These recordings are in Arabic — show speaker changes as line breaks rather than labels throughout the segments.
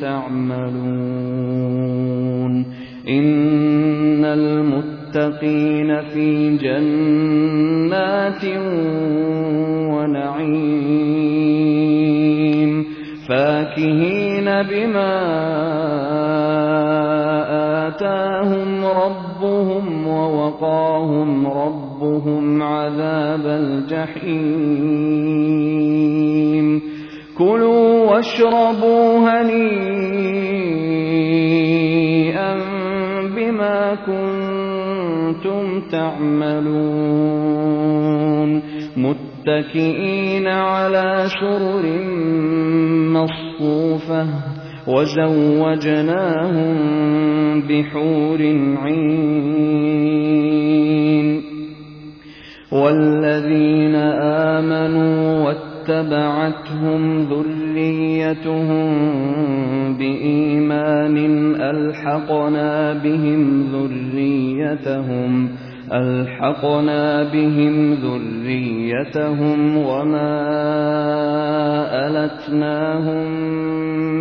تعملون إن المتقين في جنات ونعيم فاكهين بما آتاهم ربهم ووقاهم ربهم عذاب الجحيم كلوا واشربوا هنيئا بما كنتم تعملون. متكئين على سرر مصفوفة وزوجناهم بحور عين. والذين آمنوا واتبعتهم ذريتهم بإيمان ألحقنا بهم ذريتهم ألحقنا بهم ذريتهم وما ألتناهم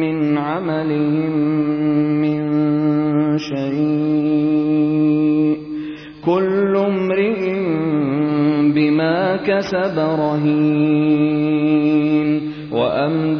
من عملهم من شيء كل امرئ بما كسب رهين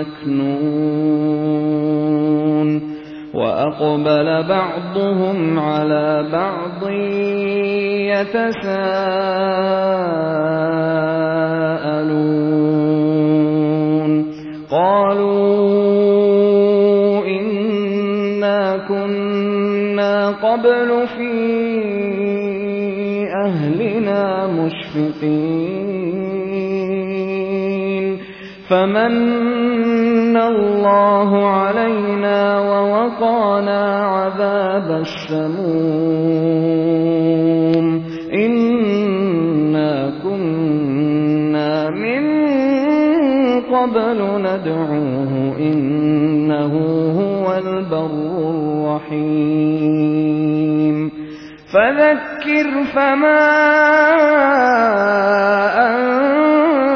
مكنون وأقبل بعضهم على بعض يتساءلون قالوا إنا كنا قبل في أهلنا مشفقين فمن الله علينا ووقانا عذاب السموم إنا كنا من قبل ندعوه إنه هو البر الرحيم فذكر فما أنت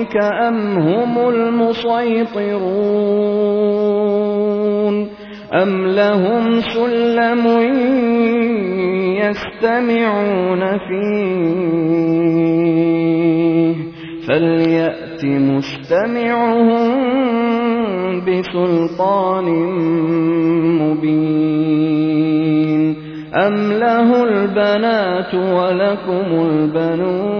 رَبِّكَ أَمْ هُمُ الْمُصَيْطِرُونَ أَمْ لَهُمْ سُلَّمٌ يَسْتَمِعُونَ فِيهِ فَلْيَأْتِ مُسْتَمِعُهُم بِسُلْطَانٍ مُّبِينٍ أَمْ لَهُ الْبَنَاتُ وَلَكُمُ الْبَنُونَ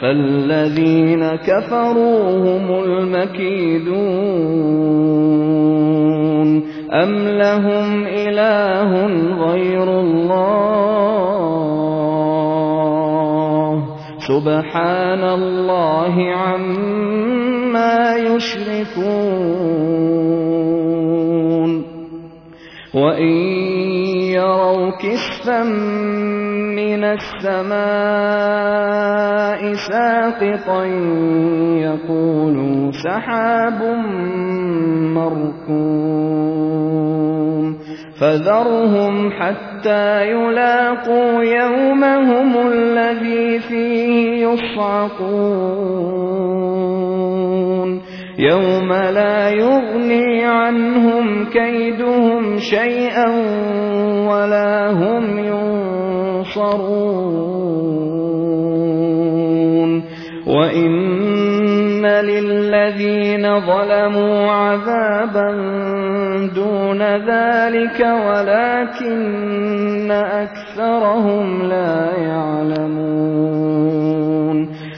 فَالَّذِينَ كَفَرُوا هُمُ الْمَكِيدُونَ أَمْ لَهُمْ إِلَٰهٌ غَيْرُ اللَّهِ سُبْحَانَ اللَّهِ عَمَّا يُشْرِكُونَ وَإِن يَرَوْا كِسْفًا مِّنَ السَّمَاءِ سَاقِطًا يَقُولُوا سَحَابٌ مَّرْكُومٌ فَذَرْهُمْ حَتَّىٰ يُلَاقُوا يَوْمَهُمُ الَّذِي فِيهِ يُصْعَقُونَ يَوْمَ لَا يُغْنِي عَنْهُمْ كَيْدُهُمْ شَيْئًا وَلَا هُمْ يُنصَرُونَ. وَإِنَّ لِلَّذِينَ ظَلَمُوا عَذَابًا دُونَ ذَٰلِكَ وَلَٰكِنَّ أَكْثَرَهُمْ لَا يَعْلَمُونَ.